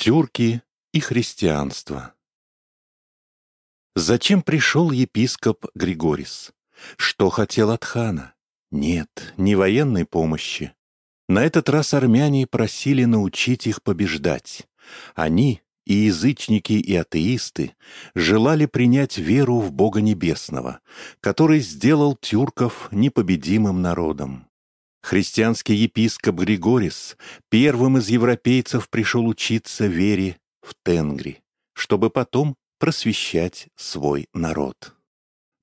Тюрки и христианство Зачем пришел епископ Григорис? Что хотел от хана? Нет, не военной помощи. На этот раз армяне просили научить их побеждать. Они, и язычники, и атеисты, желали принять веру в Бога Небесного, который сделал тюрков непобедимым народом. Христианский епископ Григорис первым из европейцев пришел учиться вере в Тенгри, чтобы потом просвещать свой народ.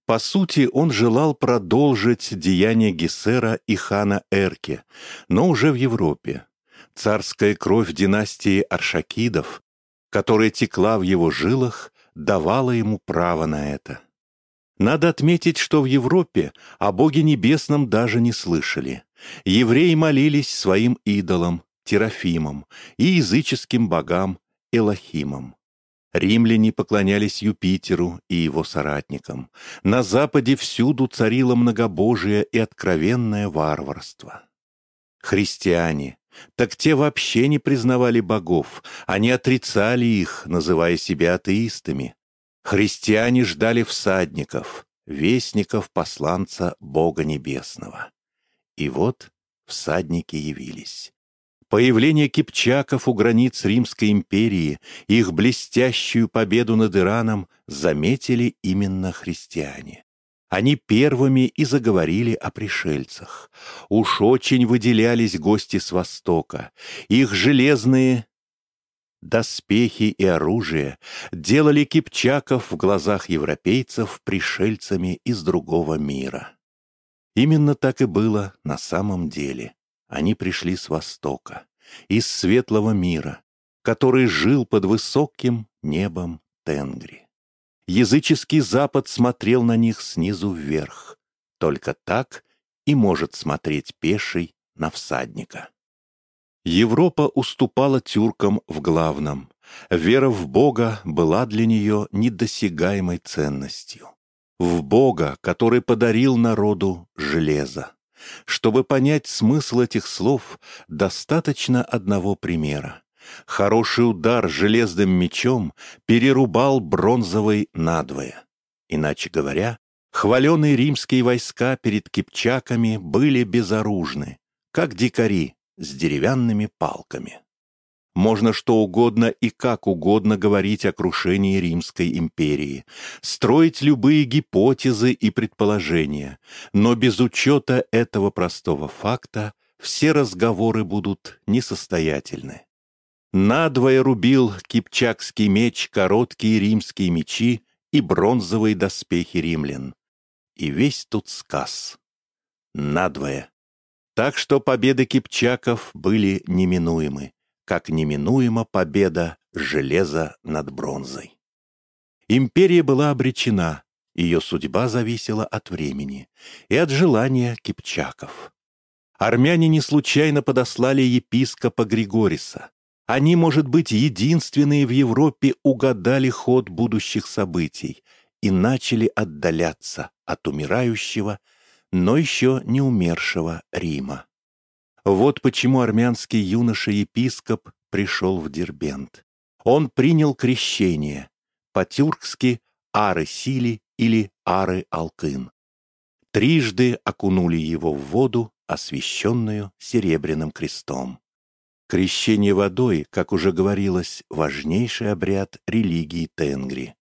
По сути, он желал продолжить деяния Гессера и хана Эрке, но уже в Европе. Царская кровь династии Аршакидов, которая текла в его жилах, давала ему право на это. Надо отметить, что в Европе о Боге Небесном даже не слышали. Евреи молились своим идолам, Терафимам, и языческим богам, Элохимам. Римляне поклонялись Юпитеру и его соратникам. На Западе всюду царило многобожие и откровенное варварство. Христиане, так те вообще не признавали богов, они отрицали их, называя себя атеистами. Христиане ждали всадников, вестников посланца Бога Небесного. И вот всадники явились. Появление кипчаков у границ Римской империи, их блестящую победу над Ираном заметили именно христиане. Они первыми и заговорили о пришельцах. Уж очень выделялись гости с Востока. Их железные доспехи и оружие делали кипчаков в глазах европейцев пришельцами из другого мира. Именно так и было на самом деле. Они пришли с Востока, из светлого мира, который жил под высоким небом Тенгри. Языческий Запад смотрел на них снизу вверх. Только так и может смотреть пеший на всадника. Европа уступала тюркам в главном. Вера в Бога была для нее недосягаемой ценностью. В Бога, который подарил народу железо. Чтобы понять смысл этих слов, достаточно одного примера. Хороший удар железным мечом перерубал бронзовый надвое. Иначе говоря, хваленые римские войска перед кипчаками были безоружны, как дикари с деревянными палками. Можно что угодно и как угодно говорить о крушении Римской империи, строить любые гипотезы и предположения, но без учета этого простого факта все разговоры будут несостоятельны. Надвое рубил кипчакский меч короткие римские мечи и бронзовые доспехи римлян. И весь тут сказ. Надвое. Так что победы кипчаков были неминуемы как неминуема победа железа над бронзой. Империя была обречена, ее судьба зависела от времени и от желания кипчаков. Армяне не случайно подослали епископа Григориса. Они, может быть, единственные в Европе угадали ход будущих событий и начали отдаляться от умирающего, но еще не умершего Рима. Вот почему армянский юноша-епископ пришел в Дербент. Он принял крещение, по-тюркски Ары-Сили или Ары-Алкын. Трижды окунули его в воду, освященную серебряным крестом. Крещение водой, как уже говорилось, важнейший обряд религии Тенгри.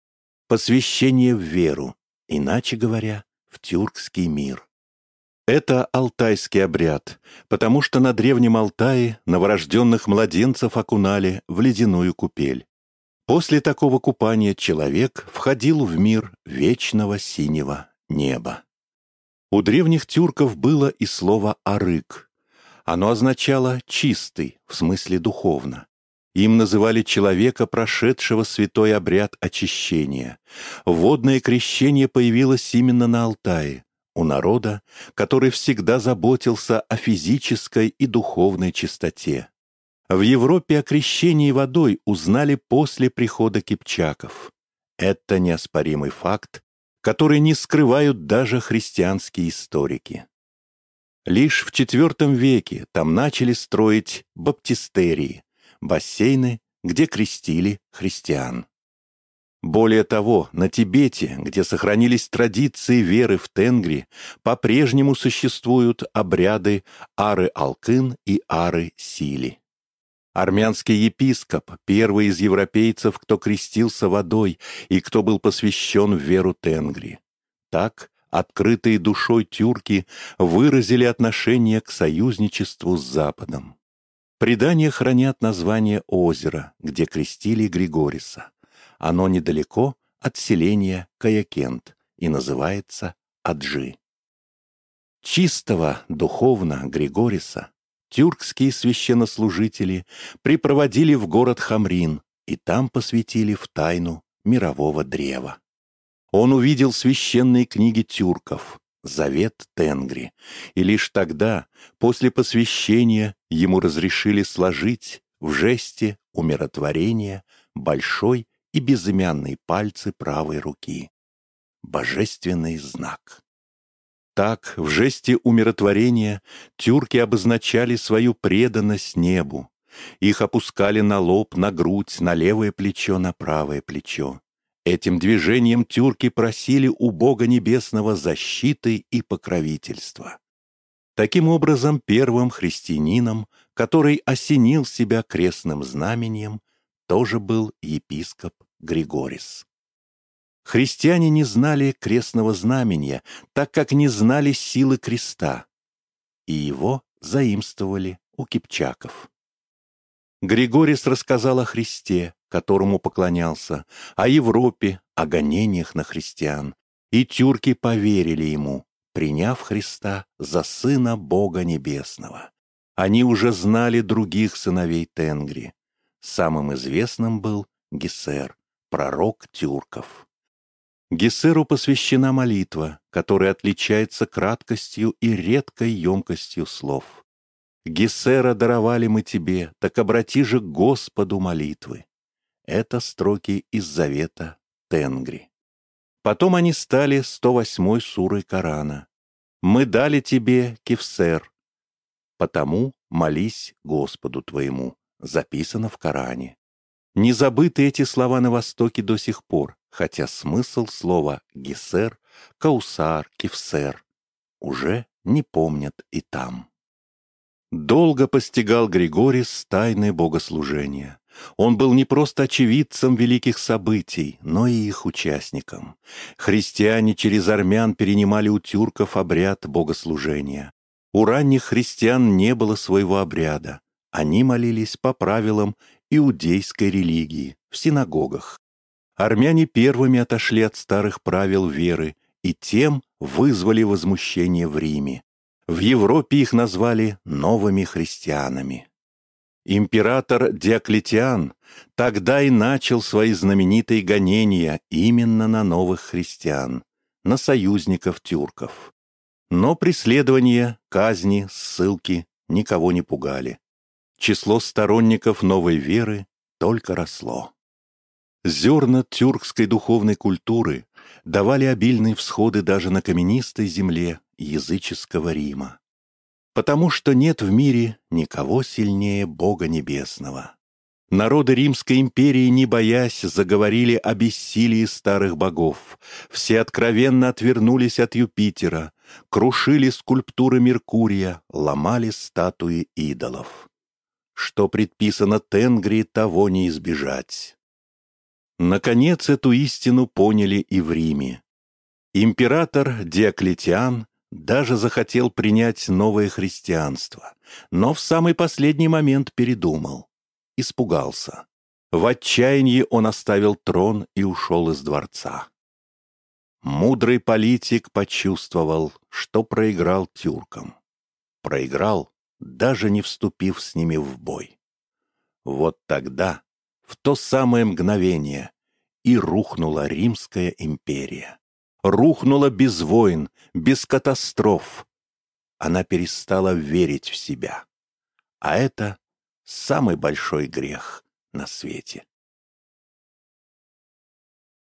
Посвящение в веру, иначе говоря, в тюркский мир. Это алтайский обряд, потому что на Древнем Алтае новорожденных младенцев окунали в ледяную купель. После такого купания человек входил в мир вечного синего неба. У древних тюрков было и слово «арык». Оно означало «чистый», в смысле духовно. Им называли человека, прошедшего святой обряд очищения. Водное крещение появилось именно на Алтае, у народа, который всегда заботился о физической и духовной чистоте. В Европе о крещении водой узнали после прихода кипчаков. Это неоспоримый факт, который не скрывают даже христианские историки. Лишь в IV веке там начали строить баптистерии, бассейны где крестили христиан. Более того, на Тибете, где сохранились традиции веры в Тенгри, по-прежнему существуют обряды Ары-Алкын и Ары-Сили. Армянский епископ, первый из европейцев, кто крестился водой и кто был посвящен в веру Тенгри. Так, открытые душой тюрки выразили отношение к союзничеству с Западом. Предания хранят название озера, где крестили Григориса. Оно недалеко от селения Каякент и называется Аджи. Чистого духовно Григориса тюркские священнослужители припроводили в город Хамрин и там посвятили в тайну мирового древа. Он увидел священные книги тюрков, Завет Тенгри, и лишь тогда, после посвящения, ему разрешили сложить в жесте умиротворения большой и безымянные пальцы правой руки. Божественный знак. Так, в жесте умиротворения, тюрки обозначали свою преданность небу. Их опускали на лоб, на грудь, на левое плечо, на правое плечо. Этим движением тюрки просили у Бога Небесного защиты и покровительства. Таким образом, первым христианином, который осенил себя крестным знамением, тоже был епископ Григорис. Христиане не знали крестного знамения, так как не знали силы креста, и его заимствовали у кипчаков. Григорис рассказал о Христе, которому поклонялся, о Европе, о гонениях на христиан, и тюрки поверили ему, приняв Христа за Сына Бога Небесного. Они уже знали других сыновей Тенгри. Самым известным был Гессер, пророк тюрков. Гессеру посвящена молитва, которая отличается краткостью и редкой емкостью слов. «Гессера даровали мы тебе, так обрати же к Господу молитвы». Это строки из Завета Тенгри. Потом они стали 108-й сурой Корана. «Мы дали тебе, Кевсер, потому молись Господу твоему», записано в Коране. Не забыты эти слова на Востоке до сих пор, хотя смысл слова «гесер», «каусар», «кевсер» уже не помнят и там. Долго постигал Григорис тайны богослужения. Он был не просто очевидцем великих событий, но и их участником. Христиане через армян перенимали у тюрков обряд богослужения. У ранних христиан не было своего обряда. Они молились по правилам иудейской религии, в синагогах. Армяне первыми отошли от старых правил веры и тем вызвали возмущение в Риме. В Европе их назвали новыми христианами. Император Диоклетиан тогда и начал свои знаменитые гонения именно на новых христиан, на союзников тюрков. Но преследования, казни, ссылки никого не пугали число сторонников новой веры только росло. Зерна тюркской духовной культуры давали обильные всходы даже на каменистой земле языческого Рима. Потому что нет в мире никого сильнее Бога Небесного. Народы Римской империи, не боясь, заговорили о бессилии старых богов. Все откровенно отвернулись от Юпитера, крушили скульптуры Меркурия, ломали статуи идолов что предписано Тенгри, того не избежать. Наконец эту истину поняли и в Риме. Император Диоклетиан даже захотел принять новое христианство, но в самый последний момент передумал. Испугался. В отчаянии он оставил трон и ушел из дворца. Мудрый политик почувствовал, что проиграл тюркам. Проиграл, даже не вступив с ними в бой. Вот тогда, в то самое мгновение, и рухнула Римская империя. Рухнула без войн, без катастроф. Она перестала верить в себя. А это самый большой грех на свете.